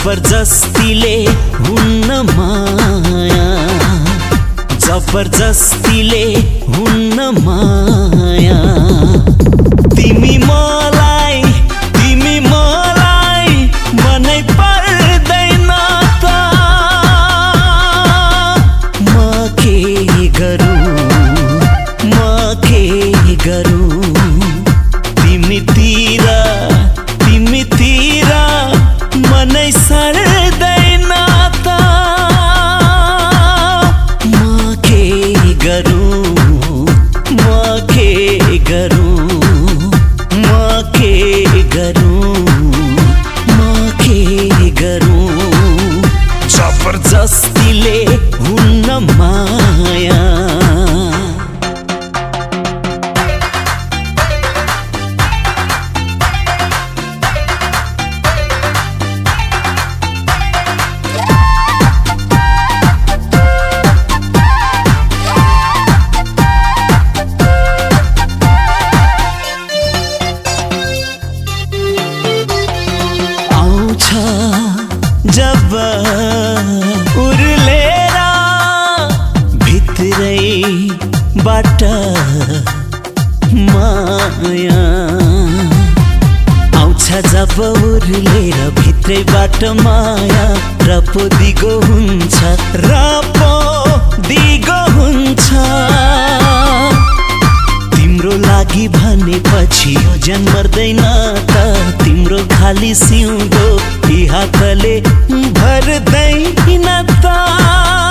जबरजस्तीले हुन्न माया। जबरजस्तीले हुन्न माया। जबरजस्तीले हुन्न माया। माया। आउँछ जब उर्लेर भित्रैबाट माया। र पो दिगो हुन्छ र पो दिगो हुन्छ। तिम्रो लागि भनेपछि यो ज्यान मर्दैन त। तिम्रो खाली सिउँदो हातले भर्दैन त।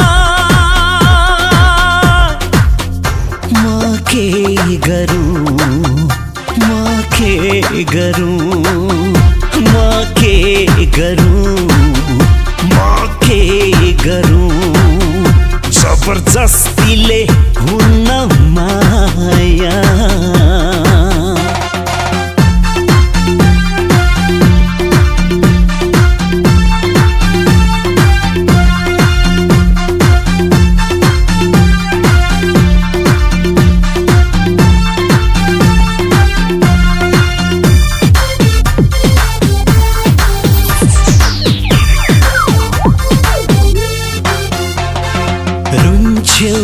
रुन्छ्यौ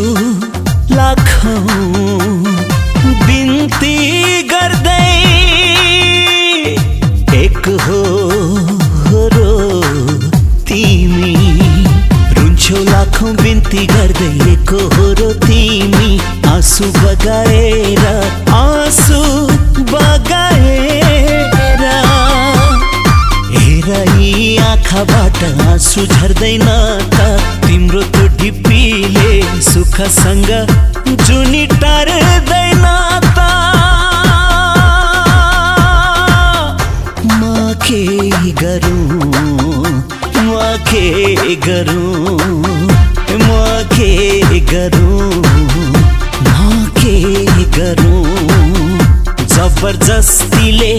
लाखौँ बिन्ती गर्दै। एक हो रो तिमी। रुन्छ्यौ लाखौँ बिन्ती गर्दै एक हो रो तिमी। आँसु बगाएर आँखाबाट आँसु झर्दैन त तिम्रो त्यो ढिप्पीले सुखसँग जुनी टार्दैन त म के गरौँ म के गरौँ म के गरौँ म के गरौँ। जबरजस्तीले